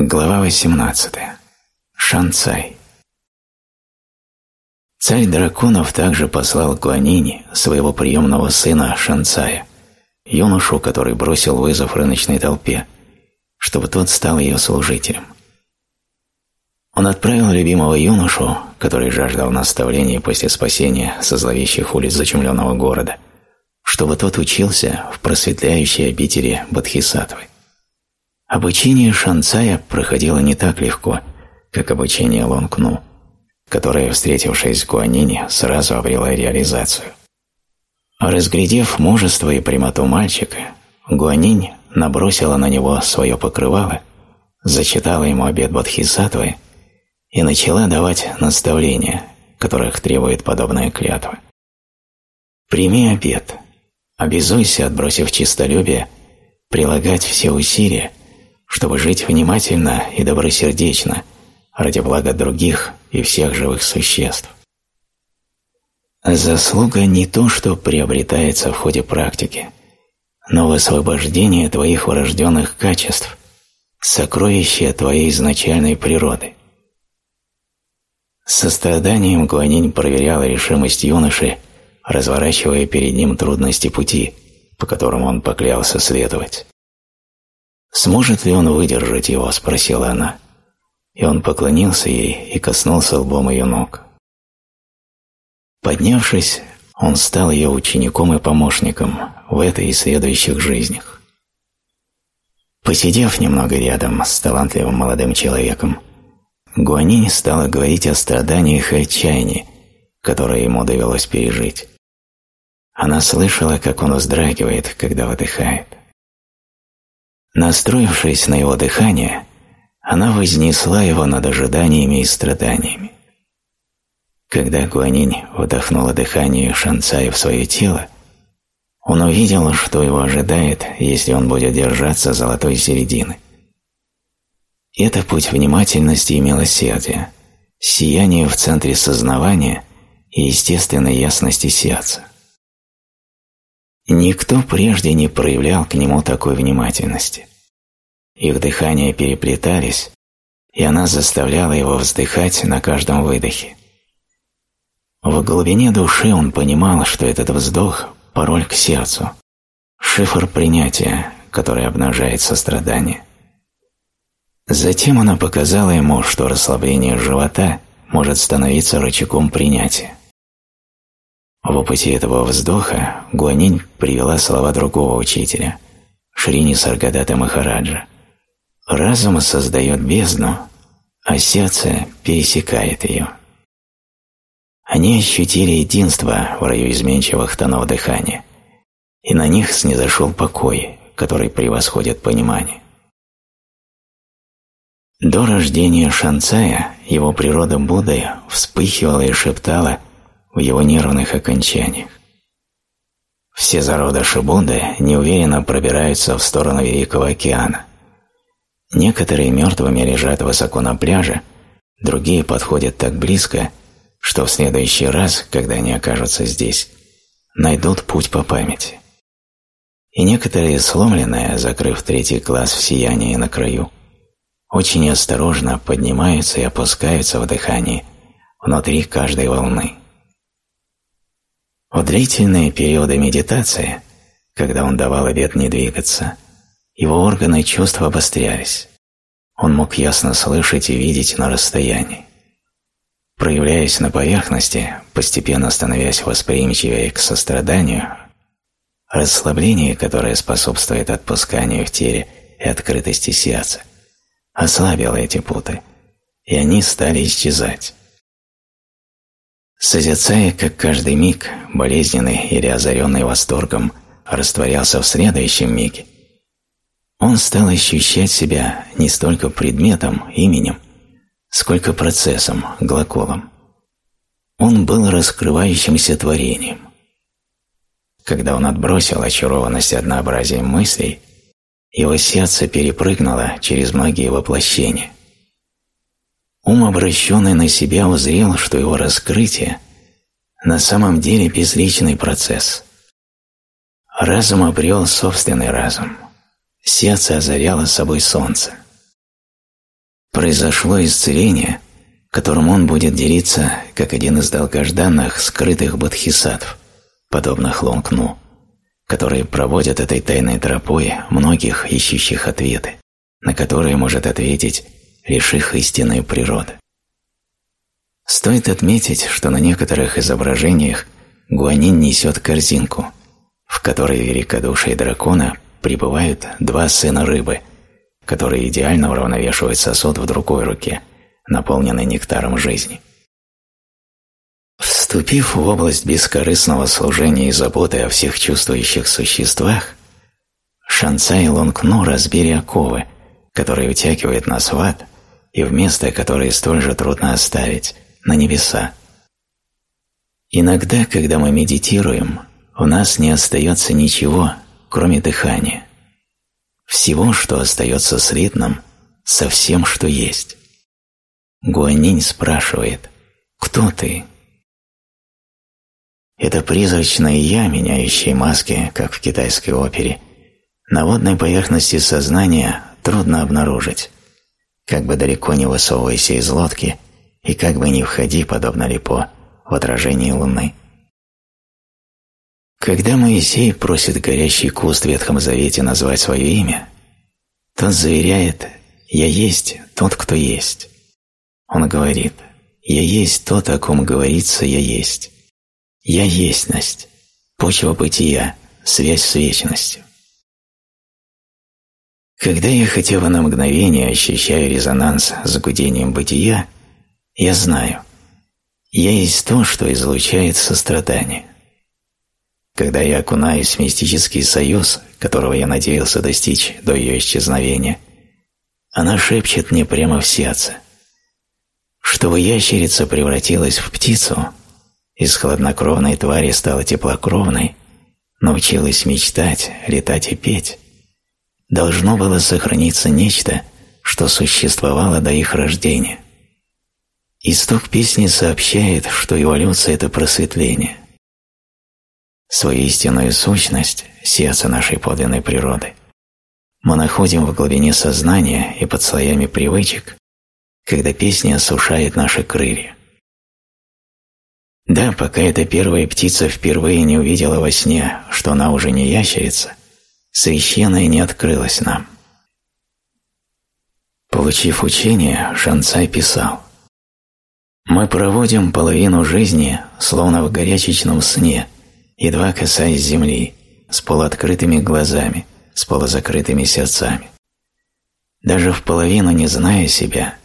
Глава 18. Шанцай. Царь драконов также послал Гуанине своего приемного сына Шанцая, юношу, который бросил вызов рыночной толпе, чтобы тот стал ее служителем. Он отправил любимого юношу, который жаждал наставления после спасения со зловещих улиц зачумленного города, чтобы тот учился в просветляющей обители Бодхисаттвы. Обучение Шанцая проходило не так легко, как обучение Лонгну, которое, встретившись с Гуанине, сразу обрела реализацию. Разглядев мужество и прямоту мальчика, Гуанинь набросила на него свое покрывало, зачитала ему обет Бодхисаттвы и начала давать наставления, которых требует подобная клятва. Прими обет, обязуйся, отбросив чистолюбие, прилагать все усилия, чтобы жить внимательно и добросердечно ради блага других и всех живых существ. Заслуга не то, что приобретается в ходе практики, но высвобождение твоих врожденных качеств, сокровище твоей изначальной природы. Со страданием Гуанинь проверяла решимость юноши, разворачивая перед ним трудности пути, по которому он поклялся следовать. «Сможет ли он выдержать его?» – спросила она. И он поклонился ей и коснулся лбом ее ног. Поднявшись, он стал ее учеником и помощником в этой и следующих жизнях. Посидев немного рядом с талантливым молодым человеком, Гуанинь стала говорить о страданиях и отчаянии, которые ему довелось пережить. Она слышала, как он вздрагивает, когда выдыхает. Настроившись на его дыхание, она вознесла его над ожиданиями и страданиями. Когда Гуанинь вдохнула дыхание Шанцая в свое тело, он увидел, что его ожидает, если он будет держаться золотой середины. Это путь внимательности и милосердия, сияние в центре сознавания и естественной ясности сердца. Никто прежде не проявлял к нему такой внимательности. Их дыхания переплетались, и она заставляла его вздыхать на каждом выдохе. В глубине души он понимал, что этот вздох – пароль к сердцу, шифр принятия, который обнажает сострадание. Затем она показала ему, что расслабление живота может становиться рычагом принятия. В опыте этого вздоха Гуанинь привела слова другого учителя, Шрини Саргадата Махараджа. Разум создает бездну, а сердце пересекает ее. Они ощутили единство в раю изменчивых тонов дыхания, и на них снизошел покой, который превосходит понимание. До рождения Шанцая его природа Будды вспыхивала и шептала в его нервных окончаниях. Все зародыши Будды неуверенно пробираются в сторону Великого океана. Некоторые мертвыми лежат высоко на пляже, другие подходят так близко, что в следующий раз, когда они окажутся здесь, найдут путь по памяти. И некоторые сломленные, закрыв третий глаз в сиянии на краю, очень осторожно поднимаются и опускаются в дыхании внутри каждой волны. В длительные периоды медитации, когда он давал обет не двигаться, его органы чувств обострялись. Он мог ясно слышать и видеть на расстоянии. Проявляясь на поверхности, постепенно становясь восприимчивее к состраданию, расслабление, которое способствует отпусканию в теле и открытости сердца, ослабило эти путы, и они стали исчезать. Созерцая, как каждый миг, болезненный или озаренный восторгом, растворялся в следующем миге, он стал ощущать себя не столько предметом, именем, сколько процессом, глаголом. Он был раскрывающимся творением. Когда он отбросил очарованность однообразием мыслей, его сердце перепрыгнуло через многие воплощения. Ум, обращенный на себя, узрел, что его раскрытие на самом деле безличный процесс. Разум обрел собственный разум. Сердце озаряло собой солнце. произошло исцеление, которым он будет делиться как один из долгожданных скрытых бодхисаттв, подобных Лонгну, которые проводят этой тайной тропой многих ищущих ответы, на которые может ответить лишь их истинная природа. Стоит отметить, что на некоторых изображениях Гуанин несет корзинку, в которой великодушие дракона пребывают два сына рыбы, которые идеально уравновешивают сосуд в другой руке, наполненный нектаром жизни. Вступив в область бескорыстного служения и заботы о всех чувствующих существах, Шанца и Лонгну разбили оковы, которые утягивают нас в ад, и в место, которое столь же трудно оставить, на небеса. Иногда, когда мы медитируем, у нас не остается ничего, кроме дыхания. Всего, что остается слитным, со всем, что есть. Гуанинь спрашивает «Кто ты?» Это призрачное «я», меняющее маски, как в китайской опере, на водной поверхности сознания трудно обнаружить. Как бы далеко не высовывайся из лодки, и как бы ни входи, подобно Липо, в отражении луны. Когда Моисей просит горящий куст в Ветхом Завете назвать свое имя, тот заверяет «Я есть тот, кто есть». Он говорит «Я есть тот, о ком говорится «Я есть». Я есьность, почва бытия, связь с вечностью. Когда я хотя бы на мгновение ощущаю резонанс с гудением бытия, я знаю, я есть то, что излучает сострадание. Когда я окунаюсь в мистический союз, которого я надеялся достичь до ее исчезновения, она шепчет мне прямо в сердце. Чтобы ящерица превратилась в птицу, из хладнокровной твари стала теплокровной, научилась мечтать, летать и петь, должно было сохраниться нечто, что существовало до их рождения. Исток песни сообщает, что эволюция – это просветление. Свою истинную сущность, сердце нашей подлинной природы, мы находим в глубине сознания и под слоями привычек, когда песня осушает наши крылья. Да, пока эта первая птица впервые не увидела во сне, что она уже не ящерица, священное не открылось нам. Получив учение, Шанцай писал «Мы проводим половину жизни, словно в горячечном сне, едва касаясь земли, с полуоткрытыми глазами, с полузакрытыми сердцами. Даже в половину не зная себя,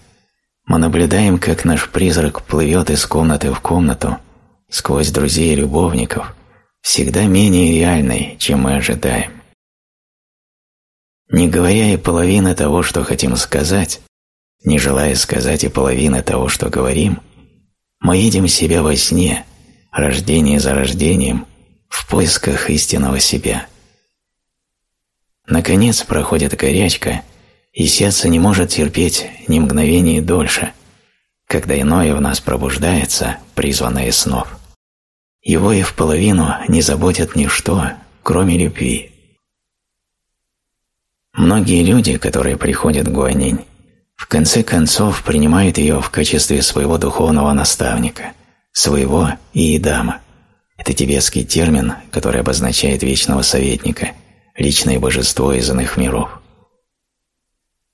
мы наблюдаем, как наш призрак плывет из комнаты в комнату, сквозь друзей и любовников, всегда менее реальной, чем мы ожидаем. Не говоря и половины того, что хотим сказать, не желая сказать и половины того, что говорим, мы видим себя во сне, рождение за рождением, в поисках истинного себя. Наконец проходит горячка, и сердце не может терпеть ни мгновения дольше, когда иное в нас пробуждается, призванное снов. Его и в половину не заботит ничто, кроме любви. Многие люди, которые приходят в Гуанинь, в конце концов принимают ее в качестве своего духовного наставника, своего иедама. Это тибетский термин, который обозначает вечного советника, личное божество из иных миров.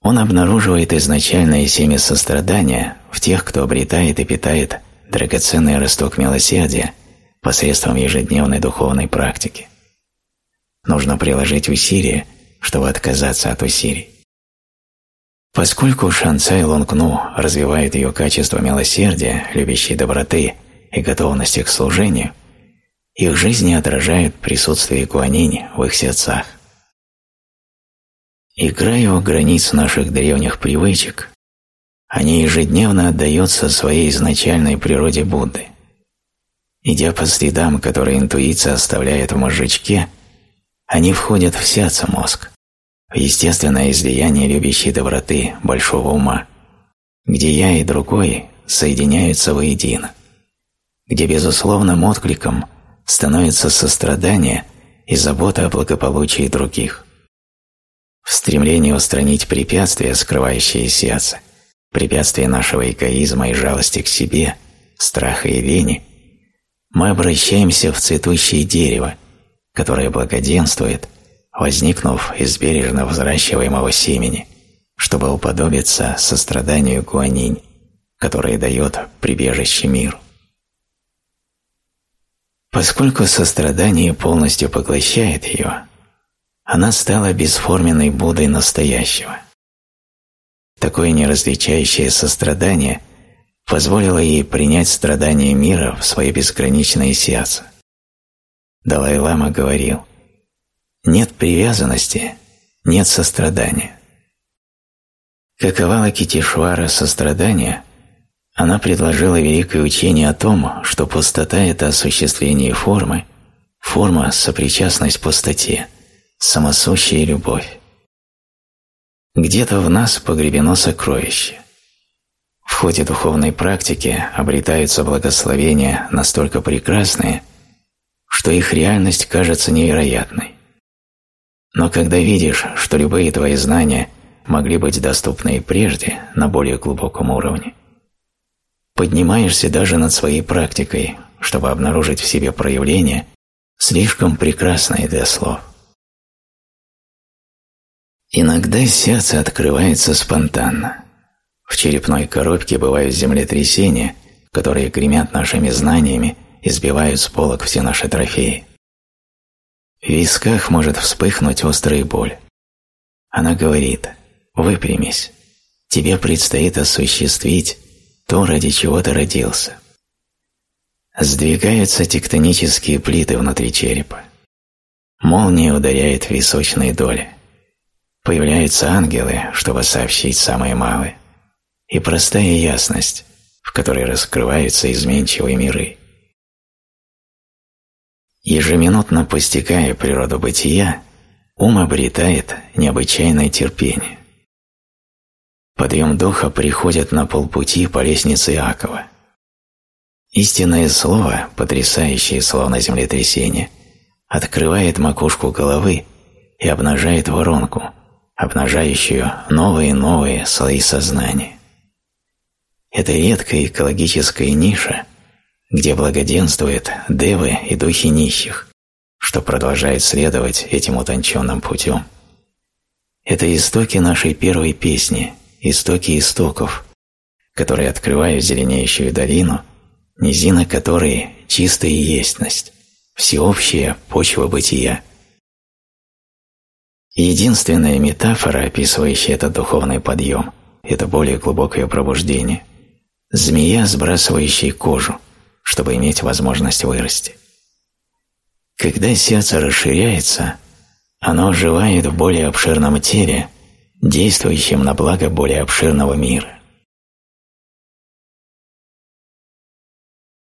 Он обнаруживает изначальное семя сострадания в тех, кто обретает и питает драгоценный росток милосердия – посредством ежедневной духовной практики. Нужно приложить усилия, чтобы отказаться от усилий. Поскольку Шанцай Лонгну развивает ее качество милосердия, любящей доброты и готовности к служению, их жизни отражают присутствие Гуанинь в их сердцах. Играя у границ наших древних привычек, они ежедневно отдаются своей изначальной природе Будды – Идя по следам, которые интуиция оставляет в мозжечке, они входят в сердце мозг, в естественное излияние любящей доброты большого ума, где я и другой соединяются воедино, где безусловным откликом становится сострадание и забота о благополучии других. В стремлении устранить препятствия, скрывающие сердце, препятствие нашего эгоизма и жалости к себе, страха и лени, мы обращаемся в цветущее дерево, которое благоденствует, возникнув из бережно взращиваемого семени, чтобы уподобиться состраданию гуанинь, которое дает прибежище миру. Поскольку сострадание полностью поглощает ее, она стала бесформенной Буддой настоящего. Такое неразличающее сострадание позволило ей принять страдания мира в свое безграничное сердце. Далай-лама говорил, «Нет привязанности, нет сострадания». Как Авалакитишвара сострадания, она предложила великое учение о том, что пустота – это осуществление формы, форма – сопричастность пустоте – самосущая любовь. Где-то в нас погребено сокровище. В ходе духовной практики обретаются благословения настолько прекрасные, что их реальность кажется невероятной. Но когда видишь, что любые твои знания могли быть доступны и прежде на более глубоком уровне, поднимаешься даже над своей практикой, чтобы обнаружить в себе проявления, слишком прекрасные для слов. Иногда сердце открывается спонтанно. В черепной коробке бывают землетрясения, которые гремят нашими знаниями и сбивают с полок все наши трофеи. В висках может вспыхнуть острая боль. Она говорит «Выпрямись, тебе предстоит осуществить то, ради чего ты родился». Сдвигаются тектонические плиты внутри черепа. Молния ударяет в височные доли появляются ангелы, чтобы сообщить самое малое, и простая ясность, в которой раскрываются изменчивые миры. Ежеминутно постигая природу бытия, ум обретает необычайное терпение. Подъем духа приходит на полпути по лестнице Иакова. Истинное слово, потрясающее словно землетрясение, открывает макушку головы и обнажает воронку, обнажающую новые и новые слои сознания. Это редкая экологическая ниша, где благоденствуют девы и духи нищих, что продолжает следовать этим утонченным путем. Это истоки нашей первой песни, истоки истоков, которые открывают зеленеющую долину, низина которой – чистая естность, всеобщая почва бытия – Единственная метафора, описывающая этот духовный подъем, это более глубокое пробуждение. Змея, сбрасывающая кожу, чтобы иметь возможность вырасти. Когда сердце расширяется, оно оживает в более обширном теле, действующем на благо более обширного мира.